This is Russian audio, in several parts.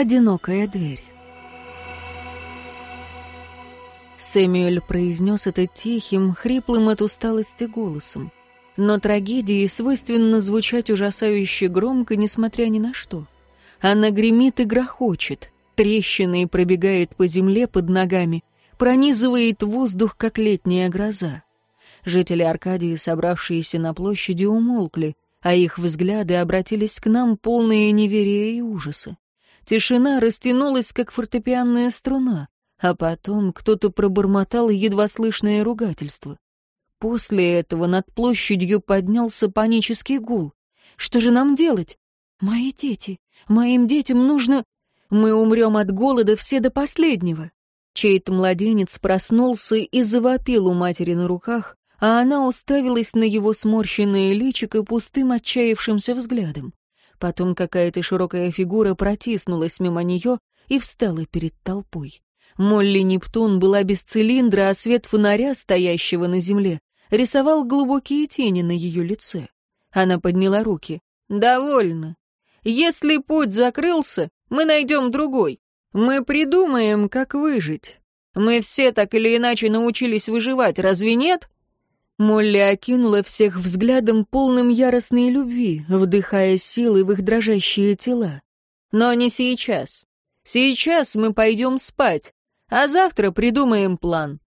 Одинокая дверь. Сэмюэль произнес это тихим, хриплым от усталости голосом. Но трагедии свойственно звучать ужасающе громко, несмотря ни на что. Она гремит и грохочет, трещиной пробегает по земле под ногами, пронизывает воздух, как летняя гроза. Жители Аркадии, собравшиеся на площади, умолкли, а их взгляды обратились к нам, полные неверия и ужаса. Тишина растянулась, как фортепианная струна, а потом кто-то пробормотал едва слышное ругательство. После этого над площадью поднялся панический гул. «Что же нам делать? Мои дети! Моим детям нужно... Мы умрем от голода все до последнего!» Чей-то младенец проснулся и завопил у матери на руках, а она уставилась на его сморщенное личико пустым отчаявшимся взглядом. Потом какая-то широкая фигура протиснулась мимо нее и встала перед толпой. Молли Нептун была без цилиндра, а свет фонаря, стоящего на земле, рисовал глубокие тени на ее лице. Она подняла руки. «Довольно. Если путь закрылся, мы найдем другой. Мы придумаем, как выжить. Мы все так или иначе научились выживать, разве нет?» Молли окинула всех взглядом полным яростной любви, вдыхая силы в их дрожащие тела. «Но не сейчас. Сейчас мы пойдем спать, а завтра придумаем план».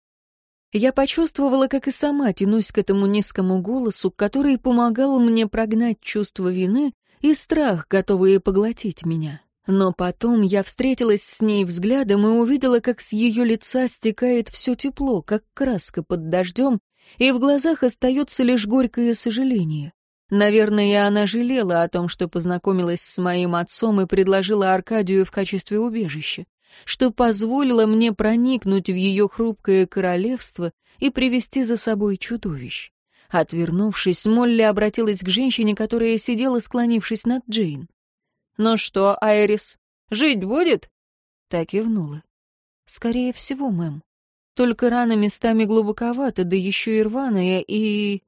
Я почувствовала, как и сама тянусь к этому низкому голосу, который помогал мне прогнать чувство вины и страх, готовые поглотить меня. Но потом я встретилась с ней взглядом и увидела, как с ее лица стекает все тепло, как краска под дождем, и в глазах остается лишь горькое сожаление. Наверное, она жалела о том, что познакомилась с моим отцом и предложила Аркадию в качестве убежища что позволило мне проникнуть в ее хрупкое королевство и привести за собой чудовищ. Отвернувшись, Молли обратилась к женщине, которая сидела, склонившись над Джейн. «Ну что, Айрис, жить будет?» Так кивнула. «Скорее всего, мэм. Только рана местами глубоковата, да еще и рваная, и...»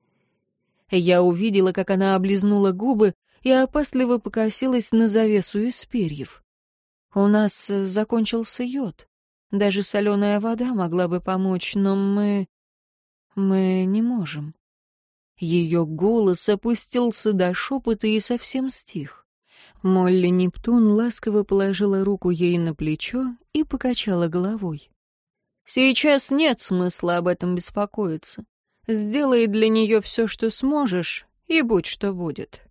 Я увидела, как она облизнула губы и опасливо покосилась на завесу из перьев. У нас э, закончился йод. Даже соленая вода могла бы помочь, но мы... мы не можем. Ее голос опустился до шепота и совсем стих. Молли Нептун ласково положила руку ей на плечо и покачала головой. «Сейчас нет смысла об этом беспокоиться. Сделай для нее все, что сможешь, и будь что будет».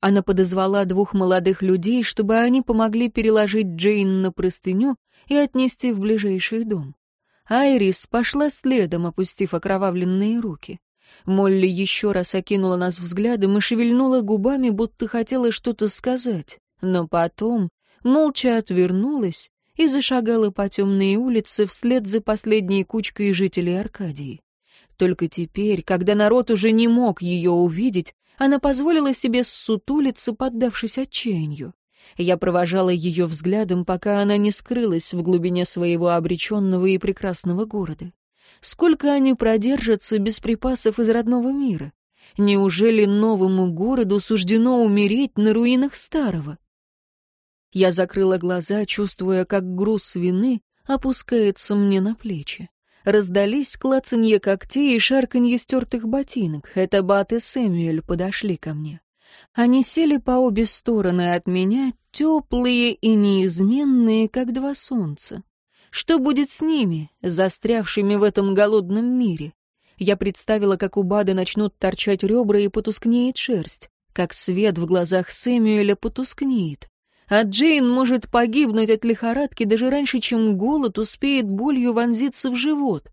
Она подозвала двух молодых людей, чтобы они помогли переложить Джейн на простыню и отнести в ближайший дом. Айрис пошла следом, опустив окровавленные руки. Молли еще раз окинула нас взглядом и шевельнула губами, будто хотела что-то сказать, но потом молча отвернулась и зашагала по темной улице вслед за последней кучкой жителей Аркадии. Только теперь, когда народ уже не мог ее увидеть, она позволила себе ссутулиться, поддавшись отчаянию. Я провожала ее взглядом, пока она не скрылась в глубине своего обреченного и прекрасного города. Сколько они продержатся без припасов из родного мира? Неужели новому городу суждено умереть на руинах старого? Я закрыла глаза, чувствуя, как груз вины опускается мне на плечи. Раздались клацанье когтей и шарканье стертых ботинок. Это Бат и Сэмюэль подошли ко мне. Они сели по обе стороны от меня, теплые и неизменные, как два солнца. Что будет с ними, застрявшими в этом голодном мире? Я представила, как у Бада начнут торчать ребра и потускнеет шерсть, как свет в глазах Сэмюэля потускнеет а Джейн может погибнуть от лихорадки даже раньше, чем голод успеет болью вонзиться в живот.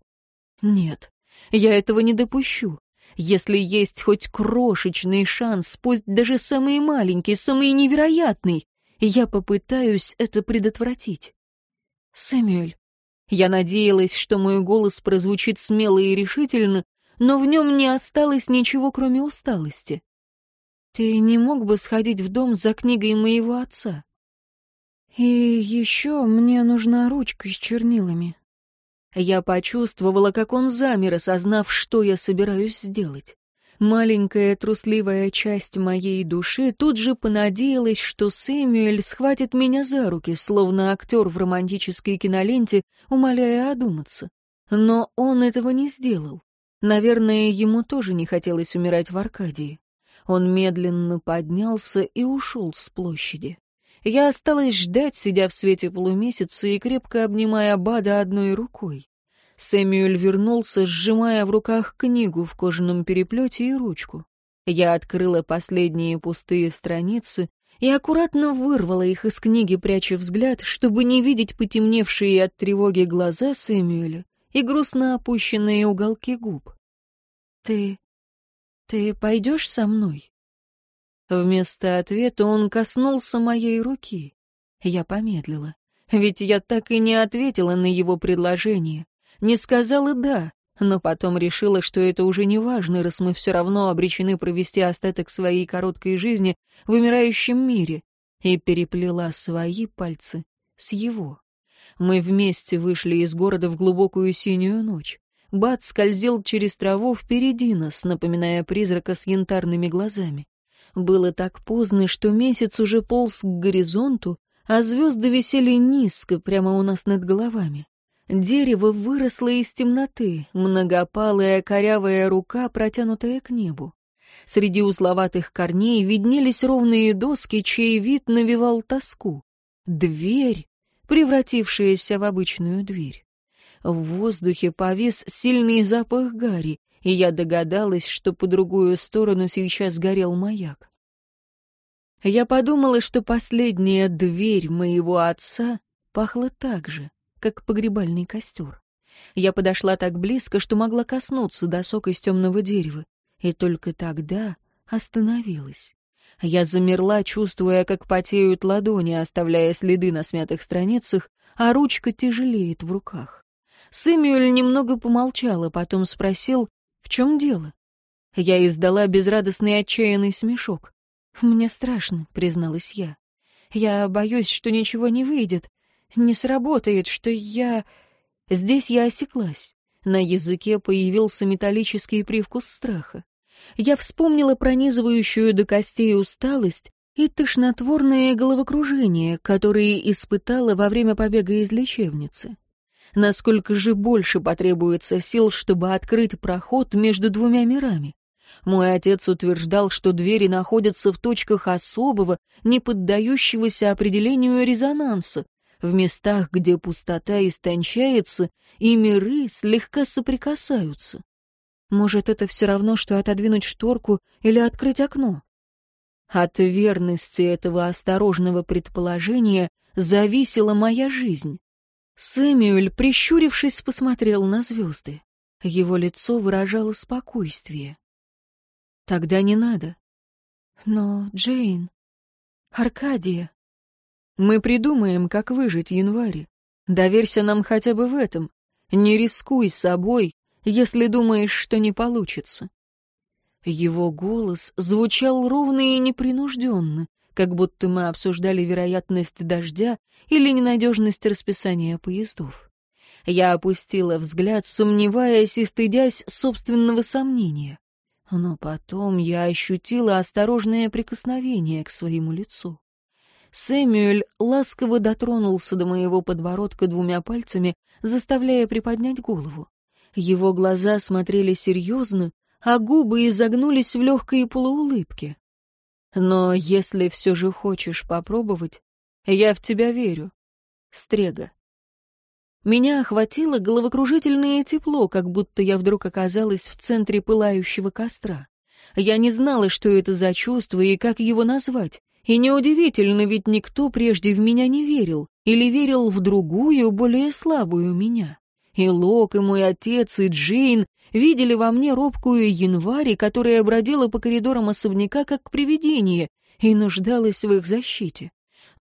Нет, я этого не допущу. Если есть хоть крошечный шанс, пусть даже самый маленький, самый невероятный, я попытаюсь это предотвратить. Сэмюэль, я надеялась, что мой голос прозвучит смело и решительно, но в нем не осталось ничего, кроме усталости. Ты не мог бы сходить в дом за книгой моего отца? И еще мне нужна ручка с чернилами. Я почувствовала, как он замер, осознав, что я собираюсь сделать. Маленькая трусливая часть моей души тут же понадеялась, что Сэмюэль схватит меня за руки, словно актер в романтической киноленте, умоляя одуматься. Но он этого не сделал. Наверное, ему тоже не хотелось умирать в Аркадии. Он медленно поднялся и ушел с площади. Я осталась ждать, сидя в свете полумесяца и крепко обнимая Бада одной рукой. Сэмюэль вернулся, сжимая в руках книгу в кожаном переплете и ручку. Я открыла последние пустые страницы и аккуратно вырвала их из книги, пряча взгляд, чтобы не видеть потемневшие от тревоги глаза Сэмюэля и грустно опущенные уголки губ. «Ты... ты пойдешь со мной?» Вместо ответа он коснулся моей руки. Я помедлила, ведь я так и не ответила на его предложение. Не сказала «да», но потом решила, что это уже не важно, раз мы все равно обречены провести остаток своей короткой жизни в умирающем мире, и переплела свои пальцы с его. Мы вместе вышли из города в глубокую синюю ночь. Бат скользил через траву впереди нас, напоминая призрака с янтарными глазами. Было так поздно, что месяц уже полз к горизонту, а звезды висели низко, прямо у нас над головами. Дерево выросло из темноты, многопалая корявая рука, протянутая к небу. Среди узловатых корней виднелись ровные доски, чей вид навевал тоску. Дверь, превратившаяся в обычную дверь. В воздухе повис сильный запах гари, и я догадалась, что по другую сторону сейчас горел маяк. Я подумала, что последняя дверь моего отца пахла так же как погребальный костер. Я подошла так близко, что могла коснуться досок из темного дерева, и только тогда остановилась. Я замерла, чувствуя, как потеют ладони, оставляя следы на смятых страницах, а ручка тяжелеет в руках. Сэмюэль немного помолчала, потом спросил, в чем дело? Я издала безрадостный отчаянный смешок. «Мне страшно», — призналась я. «Я боюсь, что ничего не выйдет не сработает, что я... Здесь я осеклась. На языке появился металлический привкус страха. Я вспомнила пронизывающую до костей усталость и тошнотворное головокружение, которые испытала во время побега из лечебницы. Насколько же больше потребуется сил, чтобы открыть проход между двумя мирами? Мой отец утверждал, что двери находятся в точках особого, не поддающегося определению резонанса, в местах, где пустота истончается, и миры слегка соприкасаются. Может, это все равно, что отодвинуть шторку или открыть окно? От верности этого осторожного предположения зависела моя жизнь. Сэмюэль, прищурившись, посмотрел на звезды. Его лицо выражало спокойствие. «Тогда не надо». «Но, Джейн...» «Аркадия...» Мы придумаем, как выжить январь. Доверься нам хотя бы в этом. Не рискуй собой, если думаешь, что не получится». Его голос звучал ровно и непринужденно, как будто мы обсуждали вероятность дождя или ненадежность расписания поездов. Я опустила взгляд, сомневаясь и стыдясь собственного сомнения. Но потом я ощутила осторожное прикосновение к своему лицу. Сэмюэль ласково дотронулся до моего подбородка двумя пальцами, заставляя приподнять голову. Его глаза смотрели серьезно, а губы изогнулись в легкой полуулыбке. «Но если все же хочешь попробовать, я в тебя верю. Стрега». Меня охватило головокружительное тепло, как будто я вдруг оказалась в центре пылающего костра. Я не знала, что это за чувство и как его назвать. И неудивительно, ведь никто прежде в меня не верил, или верил в другую, более слабую меня. И Лок, и мой отец, и Джейн видели во мне робкую январь, которая бродила по коридорам особняка как привидение и нуждалась в их защите.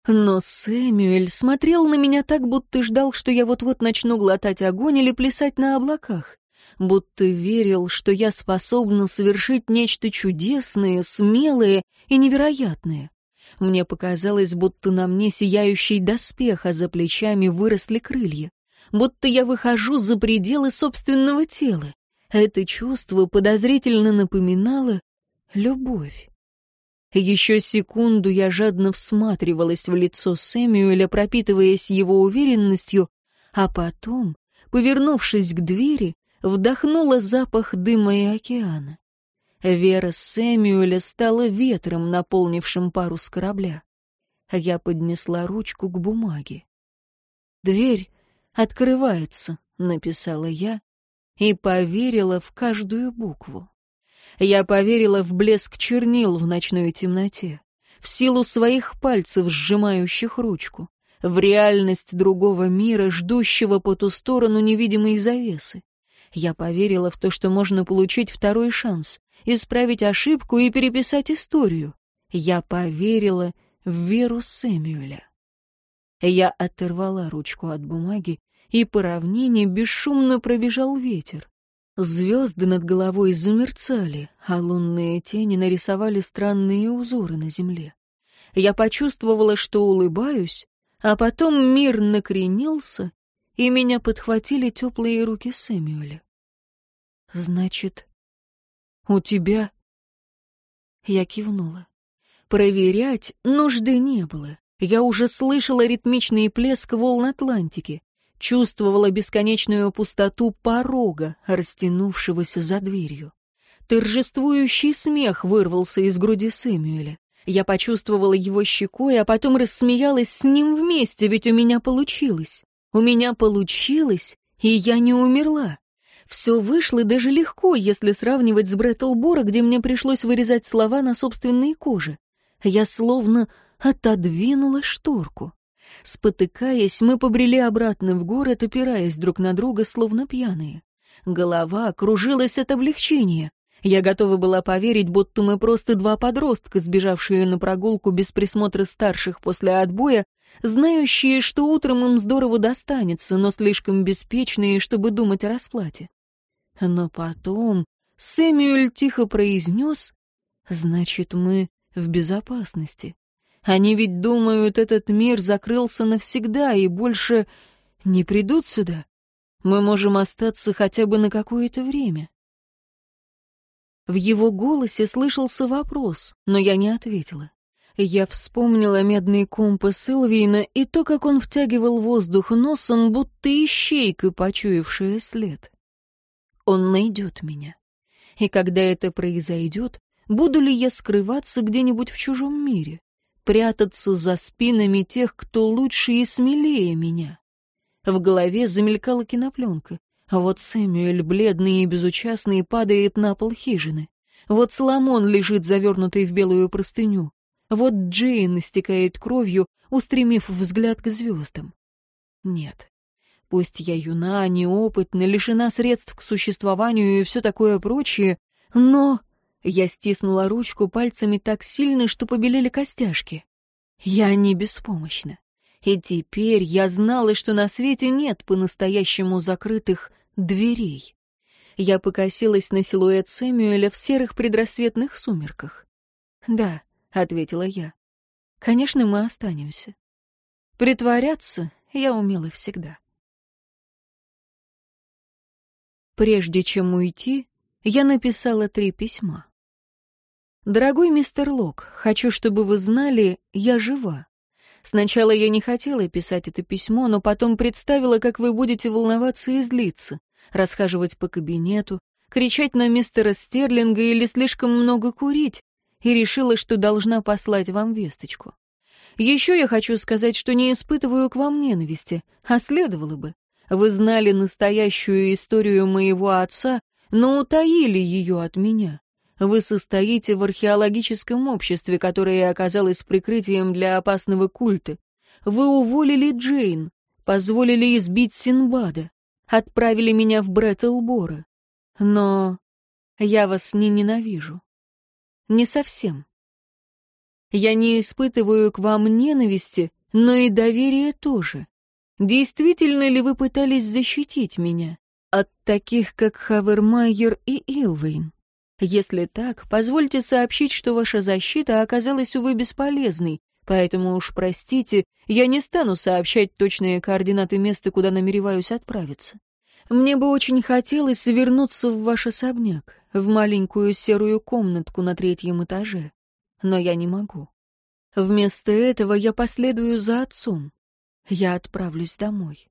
Но Сэмюэль смотрел на меня так, будто ждал, что я вот-вот начну глотать огонь или плясать на облаках, будто верил, что я способна совершить нечто чудесное, смелое и невероятное. Мне показалось, будто на мне сияющий доспех, а за плечами выросли крылья. Будто я выхожу за пределы собственного тела. Это чувство подозрительно напоминало любовь. Еще секунду я жадно всматривалась в лицо Сэмюэля, пропитываясь его уверенностью, а потом, повернувшись к двери, вдохнула запах дыма и океана. Вера Сэмюэля стала ветром, наполнившим парус корабля. Я поднесла ручку к бумаге. «Дверь открывается», — написала я, и поверила в каждую букву. Я поверила в блеск чернил в ночной темноте, в силу своих пальцев, сжимающих ручку, в реальность другого мира, ждущего по ту сторону невидимой завесы. Я поверила в то, что можно получить второй шанс, исправить ошибку и переписать историю. Я поверила в веру Сэмюэля. Я оторвала ручку от бумаги, и по равнине бесшумно пробежал ветер. Звезды над головой замерцали, а лунные тени нарисовали странные узоры на земле. Я почувствовала, что улыбаюсь, а потом мир накренился, и меня подхватили теплые руки Сэмюэля. «Значит, у тебя...» Я кивнула. Проверять нужды не было. Я уже слышала ритмичный плеск волн Атлантики, чувствовала бесконечную пустоту порога, растянувшегося за дверью. Торжествующий смех вырвался из груди Сэмюэля. Я почувствовала его щекой, а потом рассмеялась с ним вместе, ведь у меня получилось. У меня получилось, и я не умерла. Все вышло даже легко, если сравнивать с Бреттлбора, где мне пришлось вырезать слова на собственной коже. Я словно отодвинула шторку. Спотыкаясь, мы побрели обратно в город, опираясь друг на друга, словно пьяные. Голова кружилась от облегчения. Я готова была поверить, будто мы просто два подростка, сбежавшие на прогулку без присмотра старших после отбоя, знающие, что утром им здорово достанется, но слишком беспечные, чтобы думать о расплате. Но потом Сэмюэль тихо произнес, «Значит, мы в безопасности». Они ведь думают, этот мир закрылся навсегда и больше не придут сюда. Мы можем остаться хотя бы на какое-то время. В его голосе слышался вопрос, но я не ответила. Я вспомнила медный компас Илвина и то, как он втягивал воздух носом, будто ищейка, почуявшая след. Он найдет меня. И когда это произойдет, буду ли я скрываться где-нибудь в чужом мире? Прятаться за спинами тех, кто лучше и смелее меня. В голове замелькала кинопленка. Вот Сэмюэль, бледный и безучастный, падает на пол хижины. Вот Соломон лежит завернутый в белую простыню. Вот Джейн истекает кровью, устремив взгляд к звездам. Нет. Пусть я юна, неопытна, лишена средств к существованию и все такое прочее, но я стиснула ручку пальцами так сильно, что побелели костяшки. Я не беспомощна. И теперь я знала, что на свете нет по-настоящему закрытых дверей. Я покосилась на силуэт Сэмюэля в серых предрассветных сумерках. «Да», — ответила я, — «конечно, мы останемся. Притворяться я умела всегда». Прежде чем уйти, я написала три письма. «Дорогой мистер Лок, хочу, чтобы вы знали, я жива. Сначала я не хотела писать это письмо, но потом представила, как вы будете волноваться и злиться, расхаживать по кабинету, кричать на мистера Стерлинга или слишком много курить, и решила, что должна послать вам весточку. Еще я хочу сказать, что не испытываю к вам ненависти, а следовало бы. Вы знали настоящую историю моего отца, но утаили ее от меня. Вы состоите в археологическом обществе, которое оказалось прикрытием для опасного культа. Вы уволили Джейн, позволили избить Синбада, отправили меня в Бреттлбора. Но я вас не ненавижу. Не совсем. Я не испытываю к вам ненависти, но и доверия тоже. Действительно ли вы пытались защитить меня от таких, как Хавермайер и Илвейн? Если так, позвольте сообщить, что ваша защита оказалась, увы, бесполезной, поэтому уж простите, я не стану сообщать точные координаты места, куда намереваюсь отправиться. Мне бы очень хотелось вернуться в ваш особняк, в маленькую серую комнатку на третьем этаже. Но я не могу. Вместо этого я последую за отцом. Я отправлюсь домой.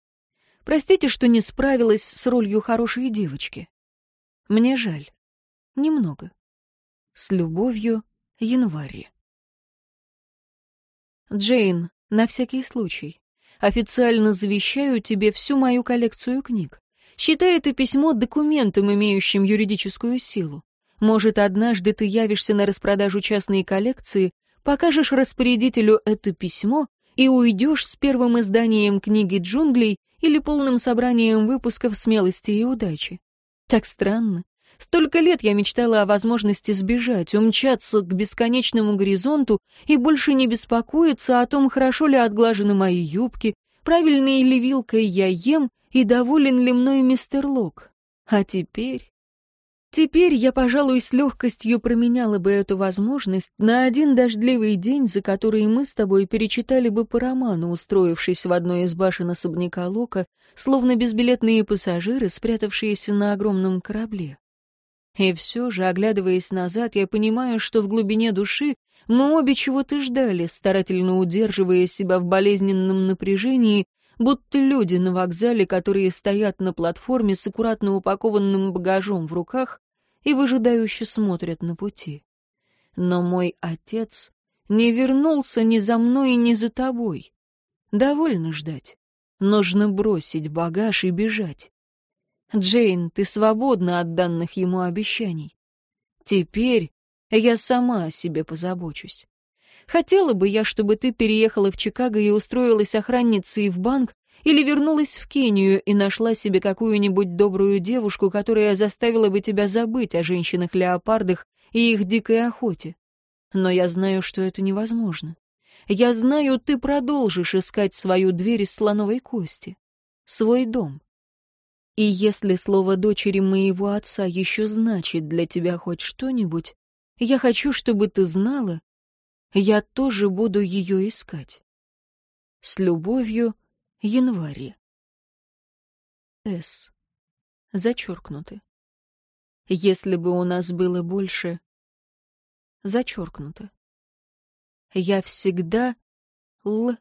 Простите, что не справилась с ролью хорошей девочки. Мне жаль. Немного. С любовью, Январь. Джейн, на всякий случай. Официально завещаю тебе всю мою коллекцию книг. Считай это письмо документом, имеющим юридическую силу. Может, однажды ты явишься на распродажу частной коллекции, покажешь распорядителю это письмо и уйдешь с первым изданием книги джунглей или полным собранием выпусков смелости и удачи. Так странно. Столько лет я мечтала о возможности сбежать, умчаться к бесконечному горизонту и больше не беспокоиться о том, хорошо ли отглажены мои юбки, правильной ли вилкой я ем и доволен ли мной мистер Лок. А теперь... Теперь я, пожалуй, с легкостью променяла бы эту возможность на один дождливый день, за который мы с тобой перечитали бы по роману, устроившись в одной из башен особняка Лока, словно безбилетные пассажиры, спрятавшиеся на огромном корабле. И все же, оглядываясь назад, я понимаю, что в глубине души мы обе чего-то ждали, старательно удерживая себя в болезненном напряжении будто люди на вокзале, которые стоят на платформе с аккуратно упакованным багажом в руках и выжидающе смотрят на пути. Но мой отец не вернулся ни за мной, ни за тобой. Довольно ждать. Нужно бросить багаж и бежать. Джейн, ты свободна от данных ему обещаний. Теперь я сама о себе позабочусь. Хотела бы я, чтобы ты переехала в Чикаго и устроилась охранницей в банк, или вернулась в Кению и нашла себе какую-нибудь добрую девушку, которая заставила бы тебя забыть о женщинах-леопардах и их дикой охоте. Но я знаю, что это невозможно. Я знаю, ты продолжишь искать свою дверь из слоновой кости, свой дом. И если слово дочери моего отца еще значит для тебя хоть что-нибудь, я хочу, чтобы ты знала, я тоже буду ее искать. С любовью, январе. С. Зачеркнуты. Если бы у нас было больше... Зачеркнуто. Я всегда... Л...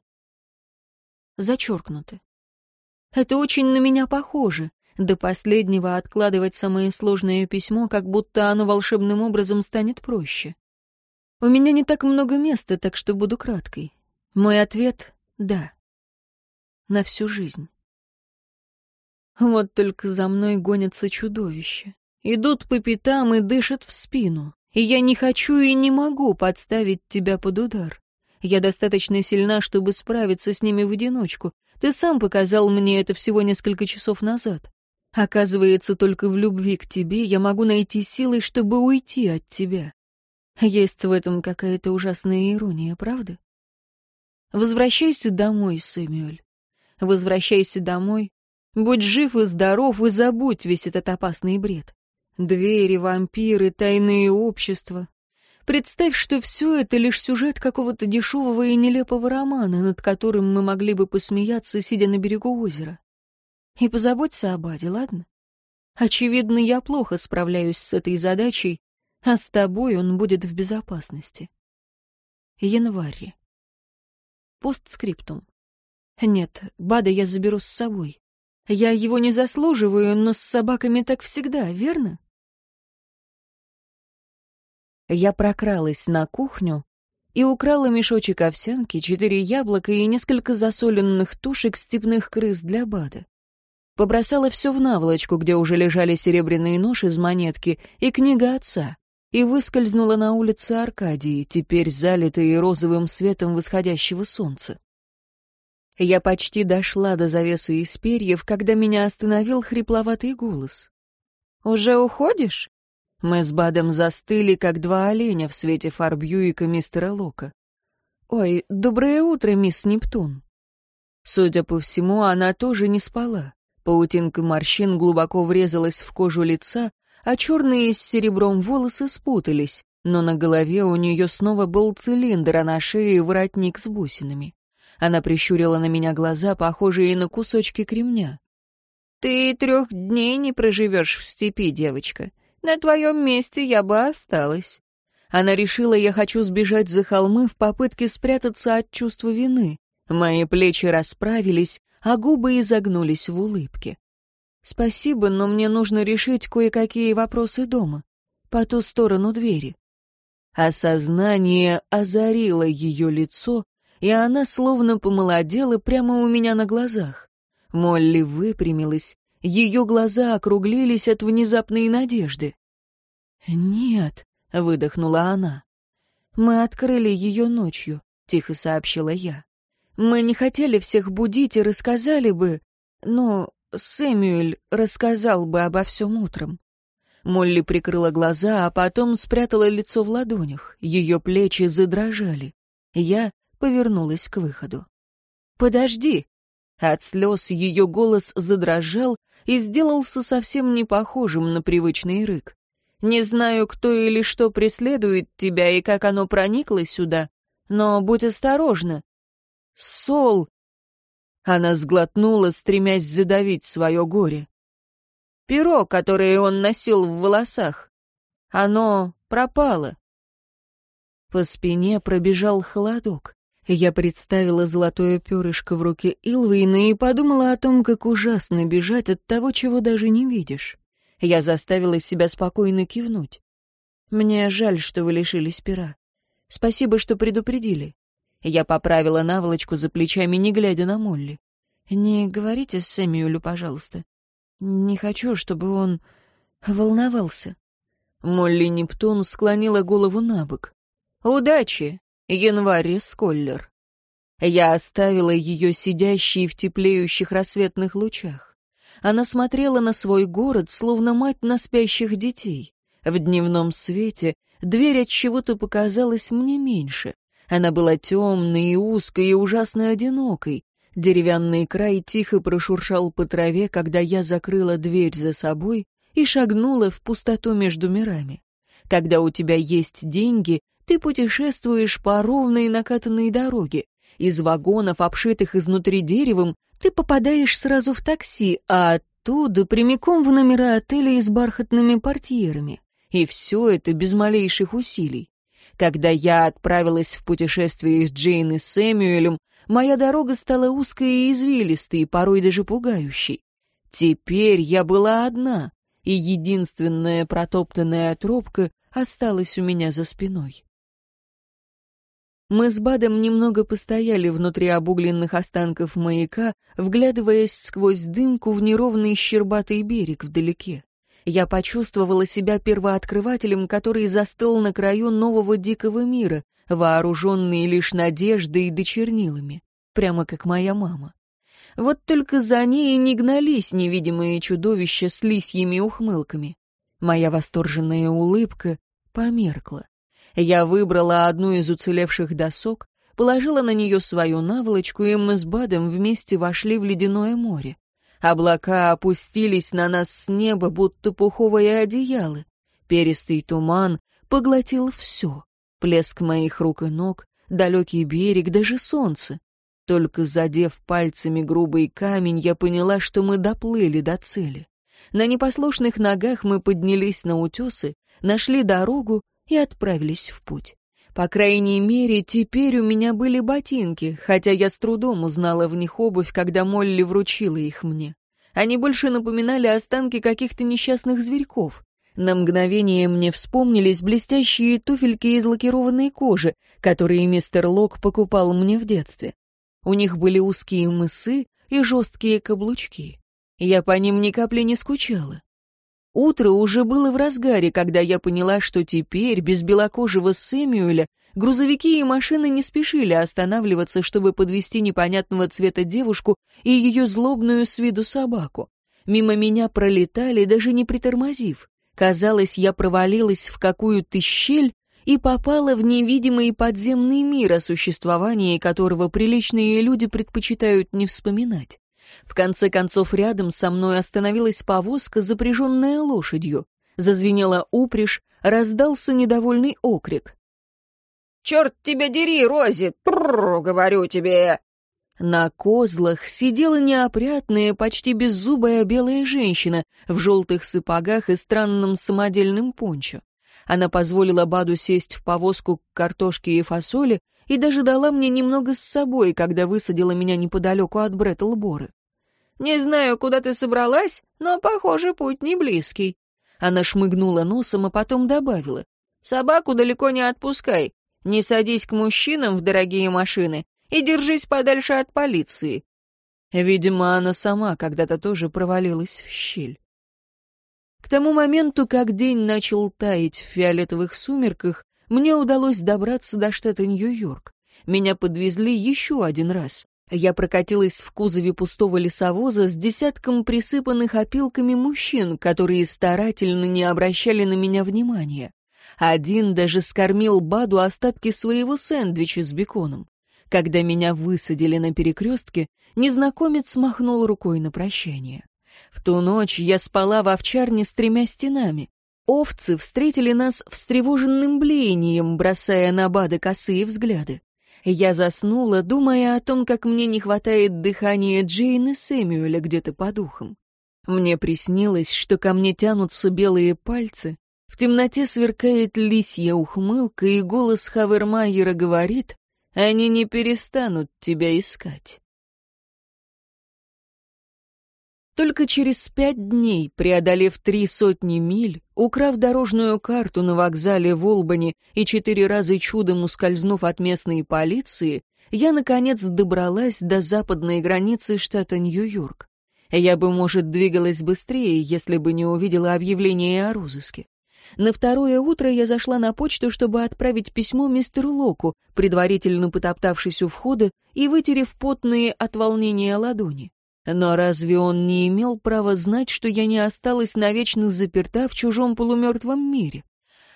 Зачеркнуто. Это очень на меня похоже. До последнего откладывать самое сложное письмо, как будто оно волшебным образом станет проще. У меня не так много места, так что буду краткой. Мой ответ — да. На всю жизнь. Вот только за мной гонятся чудовища. Идут по пятам и дышат в спину. И я не хочу и не могу подставить тебя под удар. Я достаточно сильна, чтобы справиться с ними в одиночку. Ты сам показал мне это всего несколько часов назад. Оказывается, только в любви к тебе я могу найти силы, чтобы уйти от тебя. Есть в этом какая-то ужасная ирония, правда? Возвращайся домой, Сэмюэль. Возвращайся домой. Будь жив и здоров, и забудь весь этот опасный бред. Двери, вампиры, тайные общества. Представь, что все это лишь сюжет какого-то дешевого и нелепого романа, над которым мы могли бы посмеяться, сидя на берегу озера. И позаботься об Аде, ладно? Очевидно, я плохо справляюсь с этой задачей, а с тобой он будет в безопасности. Январь. Постскриптум. Нет, Бада я заберу с собой. Я его не заслуживаю, но с собаками так всегда, верно? Я прокралась на кухню и украла мешочек овсянки, четыре яблока и несколько засоленных тушек степных крыс для Бада. Побросала все в наволочку, где уже лежали серебряный нож из монетки и книга отца и выскользнула на улицы Аркадии, теперь залитые розовым светом восходящего солнца. Я почти дошла до завесы из перьев, когда меня остановил хрипловатый голос. «Уже уходишь?» Мы с Бадом застыли, как два оленя в свете фар Бьюика мистера Лока. «Ой, доброе утро, мисс Нептун». Судя по всему, она тоже не спала. Паутинка морщин глубоко врезалась в кожу лица, а черные с серебром волосы спутались, но на голове у нее снова был цилиндр, а на шее воротник с бусинами. Она прищурила на меня глаза, похожие на кусочки кремня. Ты трех дней не проживешь в степи, девочка. На твоем месте я бы осталась. Она решила, я хочу сбежать за холмы в попытке спрятаться от чувства вины. Мои плечи расправились, а губы изогнулись в улыбке. «Спасибо, но мне нужно решить кое-какие вопросы дома, по ту сторону двери». Осознание озарило ее лицо, и она словно помолодела прямо у меня на глазах. Молли выпрямилась, ее глаза округлились от внезапной надежды. «Нет», — выдохнула она. «Мы открыли ее ночью», — тихо сообщила я. «Мы не хотели всех будить и рассказали бы, но Сэмюэль рассказал бы обо всем утром». Молли прикрыла глаза, а потом спрятала лицо в ладонях. Ее плечи задрожали. Я повернулась к выходу. «Подожди!» От слез ее голос задрожал и сделался совсем не похожим на привычный рык. Не знаю, кто или что преследует тебя и как оно проникло сюда, но будь осторожна. Сол...» Она сглотнула, стремясь задавить свое горе. «Перо, которое он носил в волосах, оно пропало». По спине пробежал холодок. Я представила золотое перышко в руке Илвейна и подумала о том, как ужасно бежать от того, чего даже не видишь. Я заставила себя спокойно кивнуть. «Мне жаль, что вы лишились пера. Спасибо, что предупредили». Я поправила наволочку за плечами, не глядя на Молли. «Не говорите Сэмюэлю, пожалуйста. Не хочу, чтобы он волновался». Молли Нептун склонила голову на бок. «Удачи, январь Сколлер». Я оставила ее сидящей в теплеющих рассветных лучах. Она смотрела на свой город, словно мать на спящих детей. В дневном свете дверь от чего-то показалась мне меньше. Она была темной и узкой и ужасно одинокой. Деревянный край тихо прошуршал по траве, когда я закрыла дверь за собой и шагнула в пустоту между мирами. Когда у тебя есть деньги, ты путешествуешь по ровной накатанной дороге. Из вагонов, обшитых изнутри деревом, ты попадаешь сразу в такси, а оттуда прямиком в номера отеля с бархатными портьерами. И все это без малейших усилий. Когда я отправилась в путешествие с Джейн и Сэмюэлем, моя дорога стала узкой и извилистой, порой даже пугающей. Теперь я была одна, и единственная протоптанная тропка осталась у меня за спиной. Мы с Бадом немного постояли внутри обугленных останков маяка, вглядываясь сквозь дымку в неровный щербатый берег вдалеке. Я почувствовала себя первооткрывателем, который застыл на краю нового дикого мира, вооруженный лишь надеждой и дочернилами, прямо как моя мама. Вот только за ней не гнались невидимые чудовища с лисьими ухмылками. Моя восторженная улыбка померкла. Я выбрала одну из уцелевших досок, положила на нее свою наволочку, и мы с Бадом вместе вошли в ледяное море. Облака опустились на нас с неба, будто пуховое одеяло. Перистый туман поглотил все. Плеск моих рук и ног, далекий берег, даже солнце. Только задев пальцами грубый камень, я поняла, что мы доплыли до цели. На непослушных ногах мы поднялись на утесы, нашли дорогу и отправились в путь. По крайней мере, теперь у меня были ботинки, хотя я с трудом узнала в них обувь, когда Молли вручила их мне. Они больше напоминали останки каких-то несчастных зверьков. На мгновение мне вспомнились блестящие туфельки из лакированной кожи, которые мистер Лок покупал мне в детстве. У них были узкие мысы и жесткие каблучки. Я по ним ни капли не скучала. Утро уже было в разгаре, когда я поняла, что теперь, без белокожего Сэмюэля, грузовики и машины не спешили останавливаться, чтобы подвести непонятного цвета девушку и ее злобную с виду собаку. Мимо меня пролетали, даже не притормозив. Казалось, я провалилась в какую-то щель и попала в невидимый подземный мир, о существовании которого приличные люди предпочитают не вспоминать. В конце концов, рядом со мной остановилась повозка, запряженная лошадью. Зазвенела упряжь, раздался недовольный окрик. «Черт тебя дери, Рози! Трррр, говорю тебе!» На козлах сидела неопрятная, почти беззубая белая женщина в желтых сапогах и странном самодельном пончо. Она позволила Баду сесть в повозку к картошке и фасоли и даже дала мне немного с собой, когда высадила меня неподалеку от Бреттлборы. «Не знаю, куда ты собралась, но, похоже, путь не близкий». Она шмыгнула носом, а потом добавила. «Собаку далеко не отпускай. Не садись к мужчинам в дорогие машины и держись подальше от полиции». Видимо, она сама когда-то тоже провалилась в щель. К тому моменту, как день начал таять в фиолетовых сумерках, мне удалось добраться до штата Нью-Йорк. Меня подвезли еще один раз. Я прокатилась в кузове пустого лесовоза с десятком присыпанных опилками мужчин, которые старательно не обращали на меня внимания. Один даже скормил Баду остатки своего сэндвича с беконом. Когда меня высадили на перекрестке, незнакомец махнул рукой на прощание. В ту ночь я спала в овчарне с тремя стенами. Овцы встретили нас встревоженным блеянием, бросая на Бада косые взгляды. Я заснула, думая о том, как мне не хватает дыхания Джейн и Сэмюэля где-то по духам. Мне приснилось, что ко мне тянутся белые пальцы, в темноте сверкает лисья ухмылка, и голос Хавермайера говорит, «Они не перестанут тебя искать». Только через пять дней, преодолев три сотни миль, украв дорожную карту на вокзале в Олбани и четыре раза чудом ускользнув от местной полиции, я, наконец, добралась до западной границы штата Нью-Йорк. Я бы, может, двигалась быстрее, если бы не увидела объявление о розыске. На второе утро я зашла на почту, чтобы отправить письмо мистеру Локу, предварительно потоптавшись у входа и вытерев потные от волнения ладони. Но разве он не имел права знать, что я не осталась навечно заперта в чужом полумертвом мире?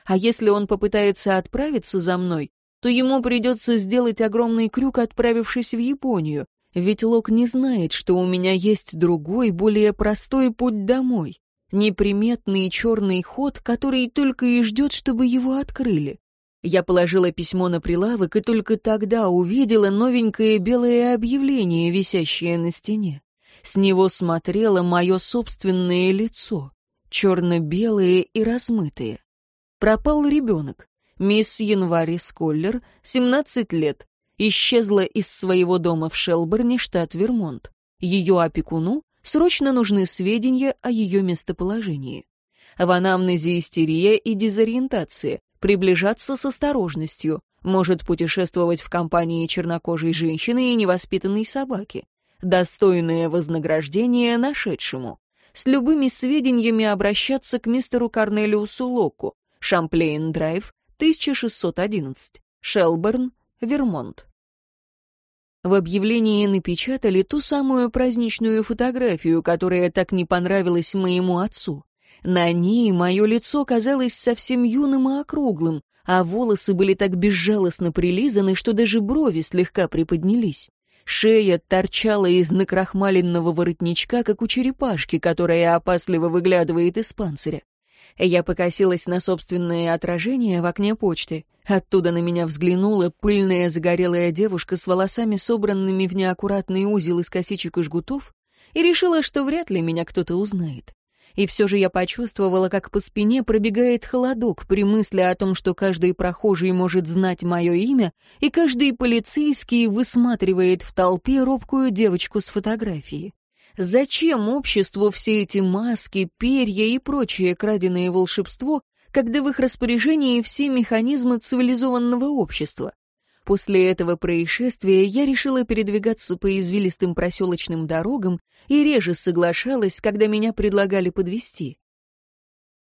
А если он попытается отправиться за мной, то ему придется сделать огромный крюк, отправившись в Японию, ведь Лок не знает, что у меня есть другой, более простой путь домой неприметный черный ход, который только и ждет, чтобы его открыли. Я положила письмо на прилавок и только тогда увидела новенькое белое объявление, висящее на стене. С него смотрело мое собственное лицо, черно-белое и размытое. Пропал ребенок. Мисс Январи Сколлер, 17 лет, исчезла из своего дома в Шелборне, штат Вермонт. Ее опекуну Срочно нужны сведения о ее местоположении. В анамнезе истерия и дезориентация, приближаться с осторожностью, может путешествовать в компании чернокожей женщины и невоспитанной собаки. Достойное вознаграждение нашедшему. С любыми сведениями обращаться к мистеру Корнелиусу Локу. Шамплейн-драйв, 1611. Шелберн, Вермонт. В объявлении напечатали ту самую праздничную фотографию, которая так не понравилась моему отцу. На ней мое лицо казалось совсем юным и округлым, а волосы были так безжалостно прилизаны, что даже брови слегка приподнялись. Шея торчала из накрахмаленного воротничка, как у черепашки, которая опасливо выглядывает из панциря. Я покосилась на собственное отражение в окне почты. Оттуда на меня взглянула пыльная загорелая девушка с волосами, собранными в неаккуратный узел из косичек и жгутов, и решила, что вряд ли меня кто-то узнает. И все же я почувствовала, как по спине пробегает холодок при мысли о том, что каждый прохожий может знать мое имя, и каждый полицейский высматривает в толпе робкую девочку с фотографией. Зачем обществу все эти маски, перья и прочее краденое волшебство, когда в их распоряжении все механизмы цивилизованного общества. После этого происшествия я решила передвигаться по извилистым проселочным дорогам и реже соглашалась, когда меня предлагали подвести.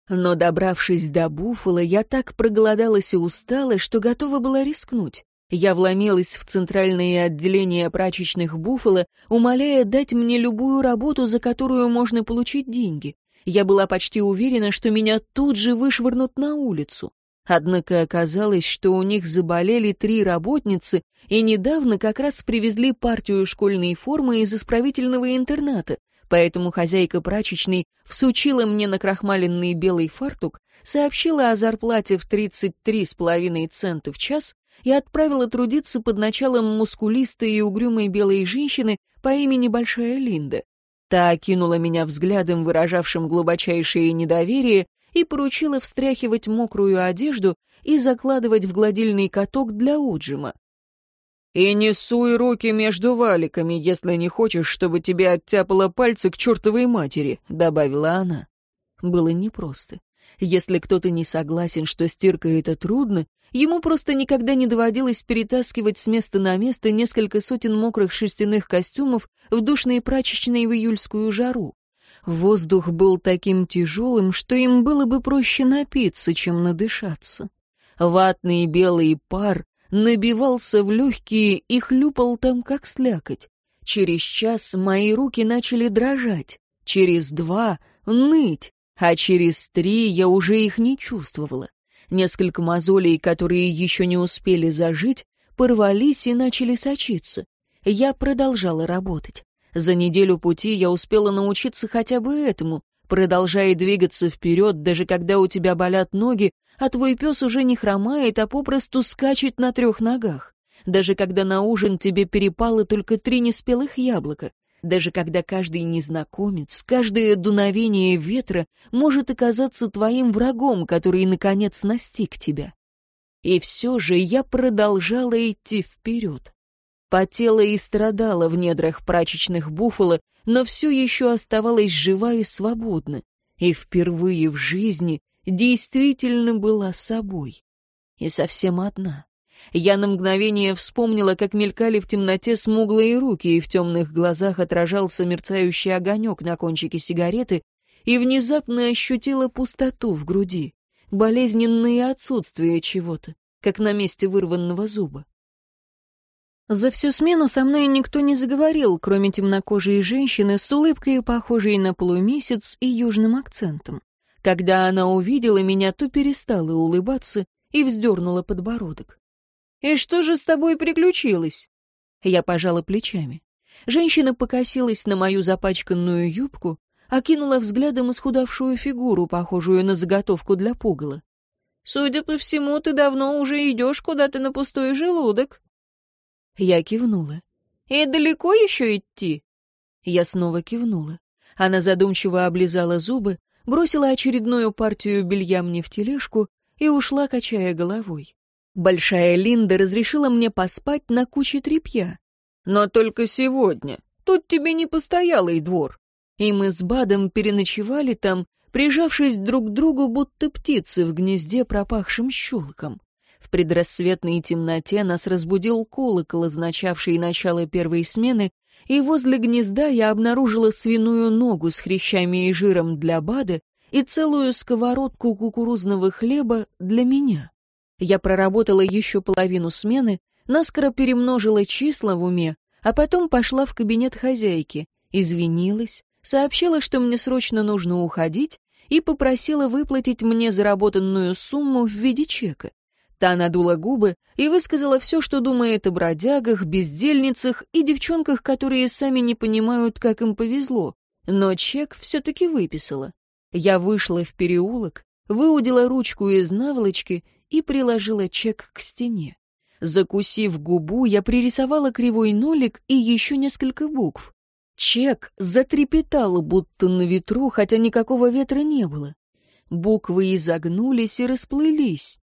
Но, добравшись до Буффало, я так проголодалась и устала, что готова была рискнуть. Я вломилась в центральное отделение прачечных Буффало, умоляя дать мне любую работу, за которую можно получить деньги. Я была почти уверена, что меня тут же вышвырнут на улицу. Однако оказалось, что у них заболели три работницы, и недавно как раз привезли партию школьной формы из исправительного интерната, поэтому хозяйка прачечной всучила мне на крахмаленный белый фартук, сообщила о зарплате в 33,5 цента в час, и отправила трудиться под началом мускулистой и угрюмой белой женщины по имени Большая Линда. Та окинула меня взглядом, выражавшим глубочайшее недоверие, и поручила встряхивать мокрую одежду и закладывать в гладильный каток для отжима. «И не суй руки между валиками, если не хочешь, чтобы тебе оттяпало пальцы к чертовой матери», — добавила она. Было непросто. Если кто-то не согласен, что стирка — это трудно, ему просто никогда не доводилось перетаскивать с места на место несколько сотен мокрых шерстяных костюмов в душные прачечные в июльскую жару. Воздух был таким тяжелым, что им было бы проще напиться, чем надышаться. Ватный белый пар набивался в легкие и хлюпал там, как слякоть. Через час мои руки начали дрожать, через два — ныть, а через три я уже их не чувствовала. Несколько мозолей, которые еще не успели зажить, порвались и начали сочиться. Я продолжала работать. За неделю пути я успела научиться хотя бы этому, продолжая двигаться вперед, даже когда у тебя болят ноги, а твой пес уже не хромает, а попросту скачет на трех ногах. Даже когда на ужин тебе перепало только три неспелых яблока, даже когда каждый незнакомец, каждое дуновение ветра может оказаться твоим врагом, который, наконец, настиг тебя. И все же я продолжала идти вперед. Потела и страдала в недрах прачечных буфало, но все еще оставалась жива и свободна, и впервые в жизни действительно была собой. И совсем одна. Я на мгновение вспомнила, как мелькали в темноте смуглые руки, и в темных глазах отражался мерцающий огонек на кончике сигареты, и внезапно ощутила пустоту в груди, болезненное отсутствие чего-то, как на месте вырванного зуба. За всю смену со мной никто не заговорил, кроме темнокожей женщины с улыбкой, похожей на полумесяц и южным акцентом. Когда она увидела меня, то перестала улыбаться и вздернула подбородок. «И что же с тобой приключилось?» Я пожала плечами. Женщина покосилась на мою запачканную юбку, окинула взглядом исхудавшую фигуру, похожую на заготовку для пугала. «Судя по всему, ты давно уже идешь куда-то на пустой желудок». Я кивнула. «И далеко еще идти?» Я снова кивнула. Она задумчиво облизала зубы, бросила очередную партию белья мне в тележку и ушла, качая головой. Большая Линда разрешила мне поспать на куче тряпья. Но только сегодня. Тут тебе не постоялый двор. И мы с Бадом переночевали там, прижавшись друг к другу, будто птицы в гнезде, пропахшим щелком. В предрассветной темноте нас разбудил колокол, означавший начало первой смены, и возле гнезда я обнаружила свиную ногу с хрящами и жиром для Бада и целую сковородку кукурузного хлеба для меня. Я проработала еще половину смены, наскоро перемножила числа в уме, а потом пошла в кабинет хозяйки, извинилась, сообщила, что мне срочно нужно уходить, и попросила выплатить мне заработанную сумму в виде чека. Та надула губы и высказала все, что думает о бродягах, бездельницах и девчонках, которые сами не понимают, как им повезло. Но чек все-таки выписала. Я вышла в переулок, выудила ручку из наволочки и приложила чек к стене. Закусив губу, я пририсовала кривой нолик и еще несколько букв. Чек затрепетал, будто на ветру, хотя никакого ветра не было. Буквы изогнулись и расплылись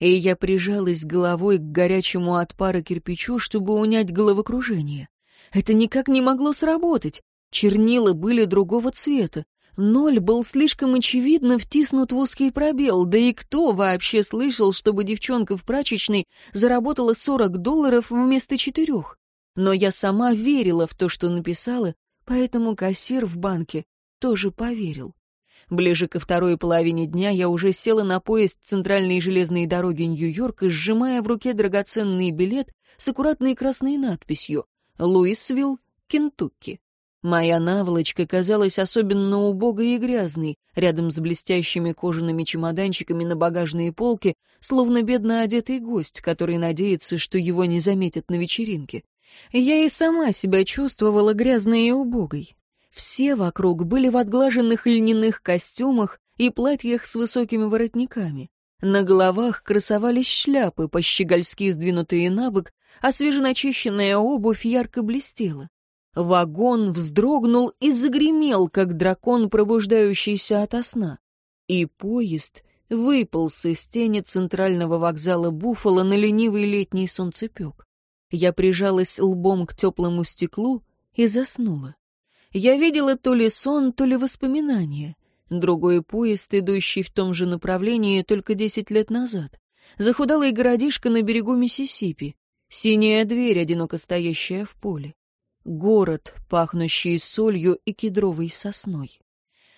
и я прижалась головой к горячему от пара кирпичу, чтобы унять головокружение. Это никак не могло сработать. Чернила были другого цвета. Ноль был слишком очевидно втиснут в узкий пробел, да и кто вообще слышал, чтобы девчонка в прачечной заработала 40 долларов вместо четырех? Но я сама верила в то, что написала, поэтому кассир в банке тоже поверил. Ближе ко второй половине дня я уже села на поезд центральной железной дороги Нью-Йорк, сжимая в руке драгоценный билет с аккуратной красной надписью «Луисвилл, Кентукки». Моя наволочка казалась особенно убогой и грязной, рядом с блестящими кожаными чемоданчиками на багажные полки, словно бедно одетый гость, который надеется, что его не заметят на вечеринке. Я и сама себя чувствовала грязной и убогой. Все вокруг были в отглаженных льняных костюмах и платьях с высокими воротниками. На головах красовались шляпы, пощегольски сдвинутые на бок, а свеженачищенная обувь ярко блестела. Вагон вздрогнул и загремел, как дракон, пробуждающийся ото сна. И поезд выполз из тени центрального вокзала Буффало на ленивый летний солнцепек. Я прижалась лбом к теплому стеклу и заснула. Я видела то ли сон, то ли воспоминания. Другой поезд, идущий в том же направлении только десять лет назад. Захудалый городишко на берегу Миссисипи. Синяя дверь, одиноко стоящая в поле. Город, пахнущий солью и кедровой сосной.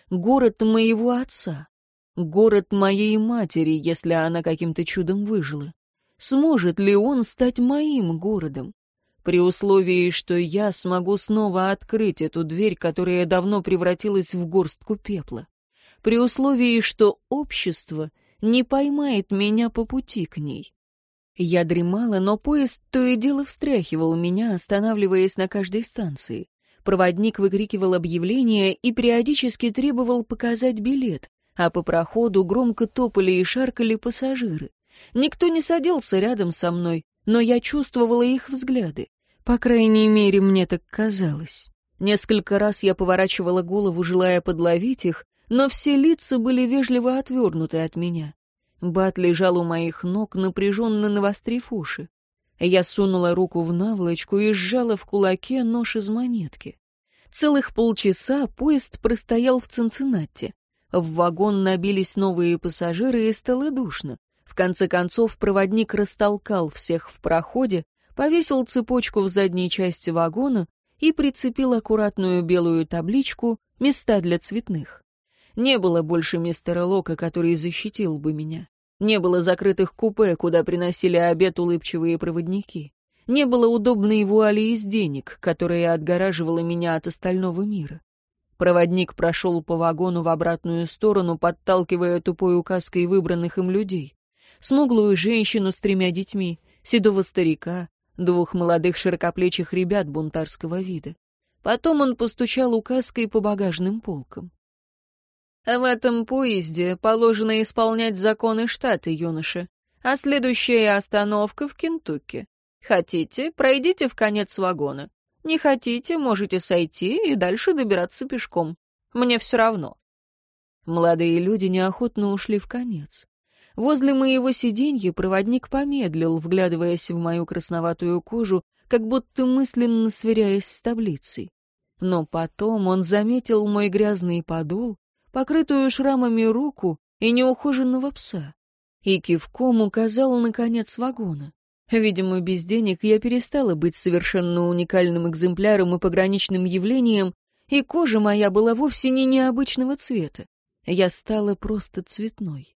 Город моего отца. Город моей матери, если она каким-то чудом выжила. Сможет ли он стать моим городом? При условии, что я смогу снова открыть эту дверь, которая давно превратилась в горстку пепла при условии, что общество не поймает меня по пути к ней. Я дремала, но поезд то и дело встряхивал меня, останавливаясь на каждой станции. Проводник выкрикивал объявление и периодически требовал показать билет, а по проходу громко топали и шаркали пассажиры. Никто не садился рядом со мной, но я чувствовала их взгляды. По крайней мере, мне так казалось. Несколько раз я поворачивала голову, желая подловить их, но все лица были вежливо отвернуты от меня. Бат лежал у моих ног, напряженно навострив уши. Я сунула руку в наволочку и сжала в кулаке нож из монетки. Целых полчаса поезд простоял в Цинциннати. В вагон набились новые пассажиры и стало душно. В конце концов проводник растолкал всех в проходе, повесил цепочку в задней части вагона и прицепил аккуратную белую табличку «Места для цветных». Не было больше мистера Лока, который защитил бы меня. Не было закрытых купе, куда приносили обед улыбчивые проводники. Не было удобной вуали из денег, которая отгораживала меня от остального мира. Проводник прошел по вагону в обратную сторону, подталкивая тупой указкой выбранных им людей. Смуглую женщину с тремя детьми, седого старика, двух молодых широкоплечих ребят бунтарского вида. Потом он постучал указкой по багажным полкам. В этом поезде положено исполнять законы штата, юноша. А следующая остановка в Кентукки. Хотите, пройдите в конец вагона. Не хотите, можете сойти и дальше добираться пешком. Мне все равно. Молодые люди неохотно ушли в конец. Возле моего сиденья проводник помедлил, вглядываясь в мою красноватую кожу, как будто мысленно сверяясь с таблицей. Но потом он заметил мой грязный подол, покрытую шрамами руку и неухоженного пса, и кивком указал на конец вагона. Видимо, без денег я перестала быть совершенно уникальным экземпляром и пограничным явлением, и кожа моя была вовсе не необычного цвета. Я стала просто цветной.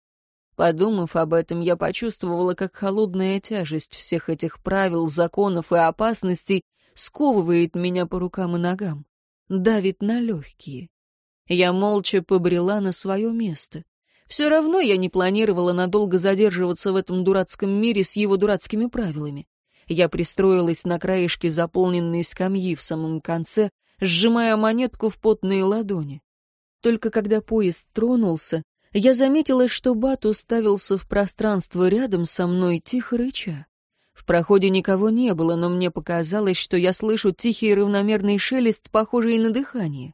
Подумав об этом, я почувствовала, как холодная тяжесть всех этих правил, законов и опасностей сковывает меня по рукам и ногам, давит на легкие. Я молча побрела на свое место. Все равно я не планировала надолго задерживаться в этом дурацком мире с его дурацкими правилами. Я пристроилась на краешке заполненной скамьи в самом конце, сжимая монетку в потные ладони. Только когда поезд тронулся, я заметила, что Бат уставился в пространство рядом со мной, тихо рыча. В проходе никого не было, но мне показалось, что я слышу тихий равномерный шелест, похожий на дыхание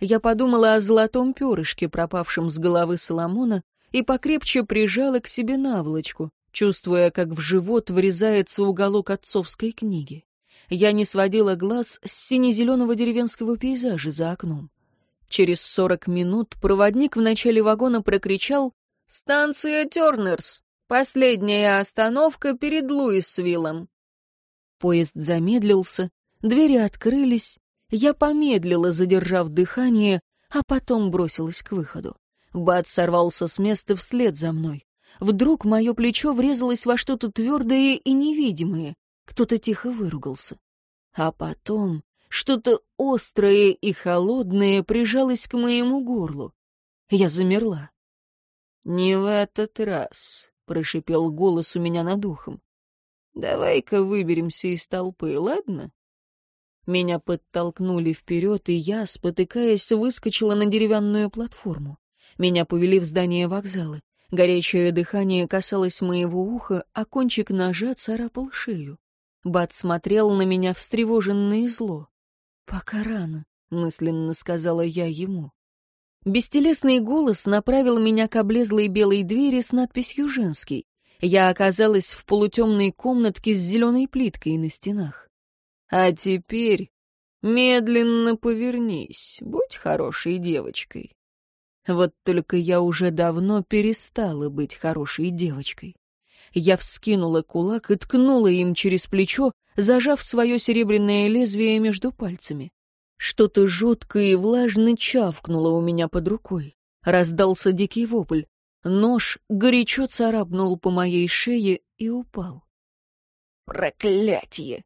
я подумала о золотом перышке, пропавшем с головы Соломона, и покрепче прижала к себе наволочку, чувствуя, как в живот врезается уголок отцовской книги. Я не сводила глаз с сине-зеленого деревенского пейзажа за окном. Через сорок минут проводник в начале вагона прокричал «Станция Тернерс! Последняя остановка перед Луисвиллом!» Поезд замедлился, двери открылись, я помедлила, задержав дыхание, а потом бросилась к выходу. Бат сорвался с места вслед за мной. Вдруг мое плечо врезалось во что-то твердое и невидимое. Кто-то тихо выругался. А потом что-то острое и холодное прижалось к моему горлу. Я замерла. «Не в этот раз», — прошипел голос у меня над ухом. «Давай-ка выберемся из толпы, ладно?» Меня подтолкнули вперед, и я, спотыкаясь, выскочила на деревянную платформу. Меня повели в здание вокзала. Горячее дыхание касалось моего уха, а кончик ножа царапал шею. Бат смотрел на меня встревоженно и зло. «Пока рано», — мысленно сказала я ему. Бестелесный голос направил меня к облезлой белой двери с надписью «Женский». Я оказалась в полутемной комнатке с зеленой плиткой на стенах. «А теперь медленно повернись, будь хорошей девочкой». Вот только я уже давно перестала быть хорошей девочкой. Я вскинула кулак и ткнула им через плечо, зажав свое серебряное лезвие между пальцами. Что-то жуткое и влажно чавкнуло у меня под рукой. Раздался дикий вопль. Нож горячо царапнул по моей шее и упал. Проклятие!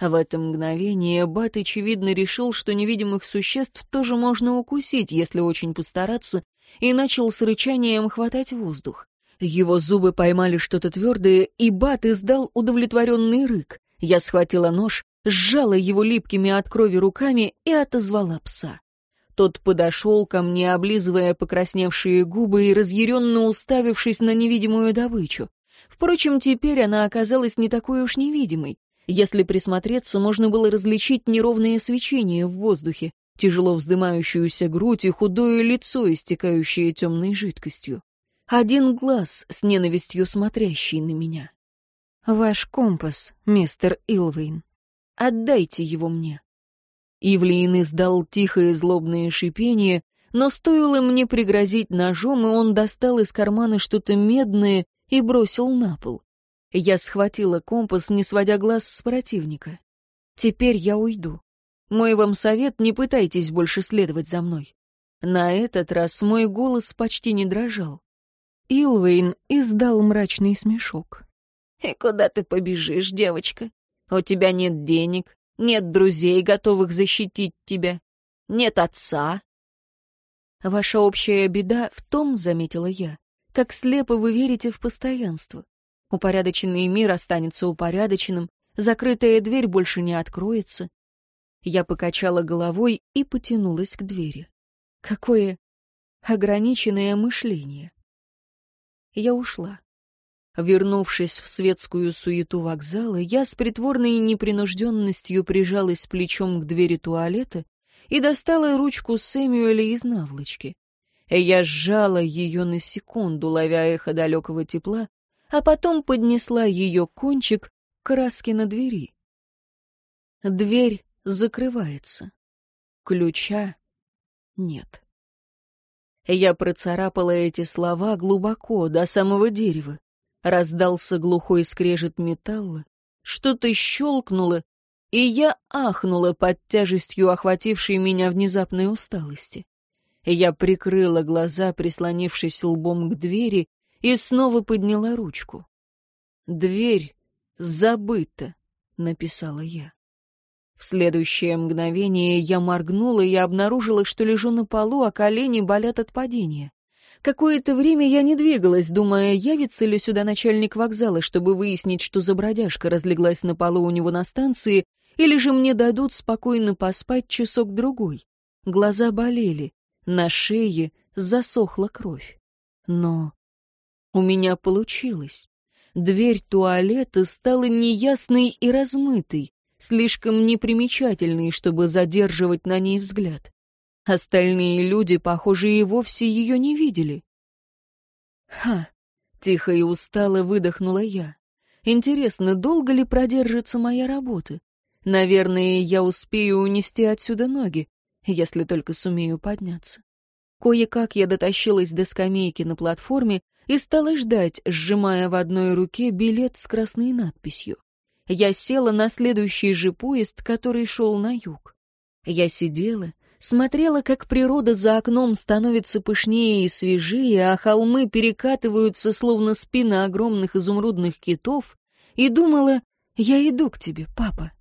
В это мгновение Бат, очевидно, решил, что невидимых существ тоже можно укусить, если очень постараться, и начал с рычанием хватать воздух. Его зубы поймали что-то твердое, и Бат издал удовлетворенный рык. Я схватила нож, сжала его липкими от крови руками и отозвала пса. Тот подошел ко мне, облизывая покрасневшие губы и разъяренно уставившись на невидимую добычу. Впрочем, теперь она оказалась не такой уж невидимой. Если присмотреться, можно было различить неровное свечение в воздухе, тяжело вздымающуюся грудь и худое лицо, истекающее темной жидкостью. Один глаз с ненавистью смотрящий на меня. «Ваш компас, мистер Илвейн. Отдайте его мне». Ивлиин издал тихое злобное шипение, но стоило мне пригрозить ножом, и он достал из кармана что-то медное и бросил на пол. Я схватила компас, не сводя глаз с противника. «Теперь я уйду. Мой вам совет, не пытайтесь больше следовать за мной». На этот раз мой голос почти не дрожал. Илвейн издал мрачный смешок. «И куда ты побежишь, девочка? У тебя нет денег, нет друзей, готовых защитить тебя, нет отца». «Ваша общая беда в том, — заметила я, — как слепо вы верите в постоянство. Упорядоченный мир останется упорядоченным, закрытая дверь больше не откроется». Я покачала головой и потянулась к двери. Какое ограниченное мышление. Я ушла. Вернувшись в светскую суету вокзала, я с притворной непринужденностью прижалась плечом к двери туалета и достала ручку Сэмюэля из наволочки. Я сжала ее на секунду, ловя эхо далекого тепла, а потом поднесла ее кончик к краске на двери. Дверь закрывается. Ключа нет. Я процарапала эти слова глубоко, до самого дерева. Раздался глухой скрежет металла, что-то щелкнуло, и я ахнула под тяжестью охватившей меня внезапной усталости. Я прикрыла глаза, прислонившись лбом к двери, и снова подняла ручку. «Дверь забыта», — написала я. В следующее мгновение я моргнула и обнаружила, что лежу на полу, а колени болят от падения. Какое-то время я не двигалась, думая, явится ли сюда начальник вокзала, чтобы выяснить, что за бродяжка разлеглась на полу у него на станции, или же мне дадут спокойно поспать часок-другой. Глаза болели, на шее засохла кровь. Но у меня получилось. Дверь туалета стала неясной и размытой, слишком непримечательной, чтобы задерживать на ней взгляд. Остальные люди, похоже, и вовсе ее не видели. «Ха!» — тихо и устало выдохнула я. «Интересно, долго ли продержится моя работа? Наверное, я успею унести отсюда ноги, если только сумею подняться». Кое-как я дотащилась до скамейки на платформе и стала ждать, сжимая в одной руке билет с красной надписью я села на следующий же поезд, который шел на юг. Я сидела, смотрела, как природа за окном становится пышнее и свежее, а холмы перекатываются, словно спины огромных изумрудных китов, и думала, я иду к тебе, папа.